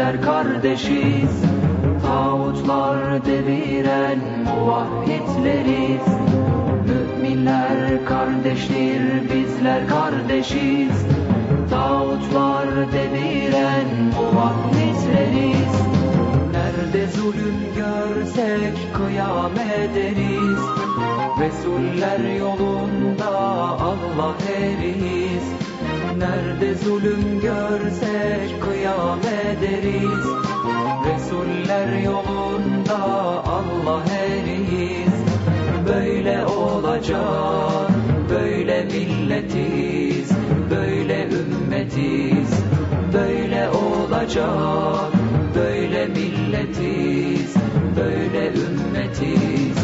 kardeşiz Tağutlar deviren muvahhitleriz Müminler kardeştir bizler kardeşiz. Tağutlar deviren muvahhitleriz Nerede zulüm görsek kıyam ederiz Resuller yolunda Allah eriz Nerede zulüm görsek kıyam ederiz? Resuller yolunda Allah eriz Böyle olacak, böyle milletiz. Böyle ümmetiz, böyle olacak. Böyle milletiz, böyle ümmetiz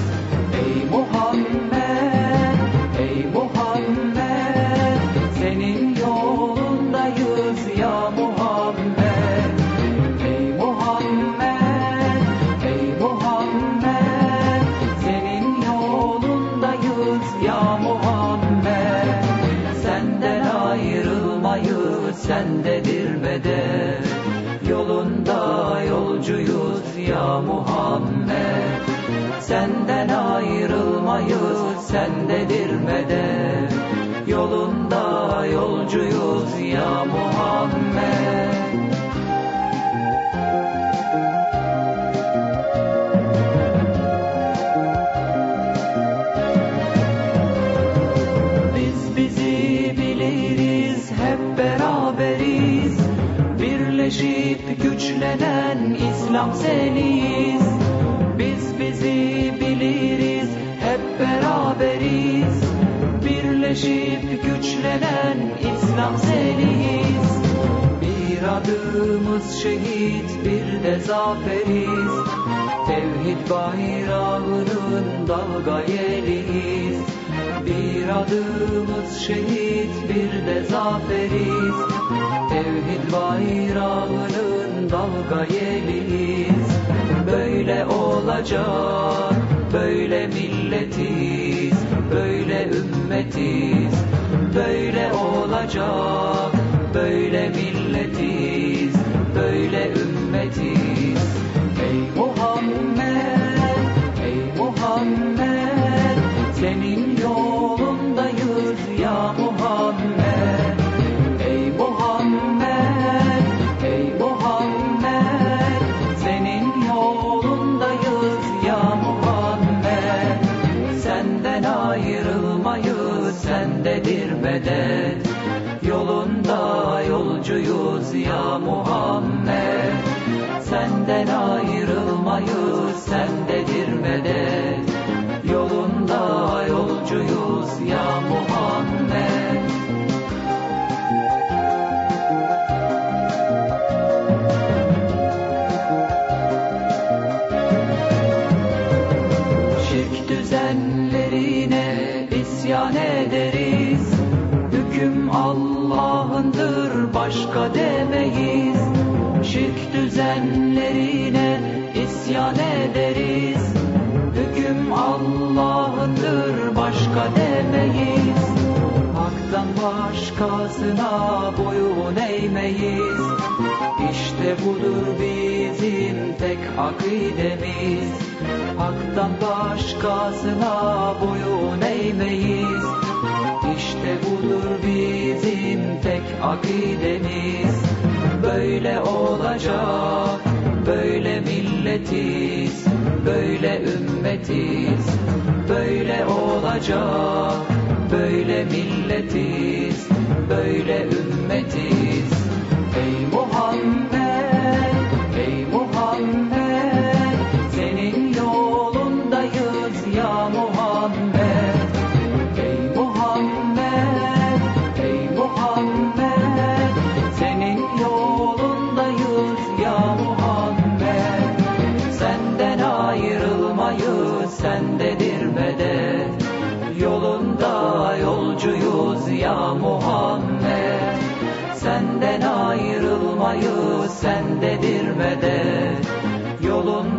yolundayız ya Muhammed. Ey Muhammed, ey Muhammed. Senin yolundayız ya Muhammed. Senden ayrılmayız, sendedir medet Yolunda yolcuyuz ya Muhammed. Senden ayrılmayız, sendedir medet Yolunda yolcuyuz ya Muhammed. Biz bizi biliriz, hep beraberiz. Birleşip güçlenen İslam seniyiz. Biz bizi biliriz, hep beraberiz Birleşip güçlenen İslam seniyiz Bir adımız şehit, bir de zaferiz. Tevhid bayrağının dalga yeliyiz Bir adımız şehit, bir de zaferiz. Tevhid bayrağının dalga yeliyiz Böyle olacak, böyle milletiz. Böyle ümmetiz, böyle olacak Böyle milletiz, böyle ümmetiz. Ey Muhammed, ey Muhammed Senin medet Yolunda yolcuyuz ya Muhammed. Senden ayrılmayız, sendedir medet Hüküm Allah'ındır başka demeyiz. Şirk düzenlerine isyan ederiz. Hüküm Allah'ındır başka demeyiz. Hak'tan başkasına boyun eğmeyiz. İşte budur bizim tek akidemiz. Hak'tan başkasına boyun eğmeyiz İşte budur bizim tek akidemiz? Böyle olacak, böyle milletiz Böyle ümmetiz, böyle olacak Böyle milletiz, böyle ümmetiz ayrılmayız, sendedir medet Yolunda yolcuyuz ya Muhammed. Senden ayrılmayız, sendedir medet Yolunda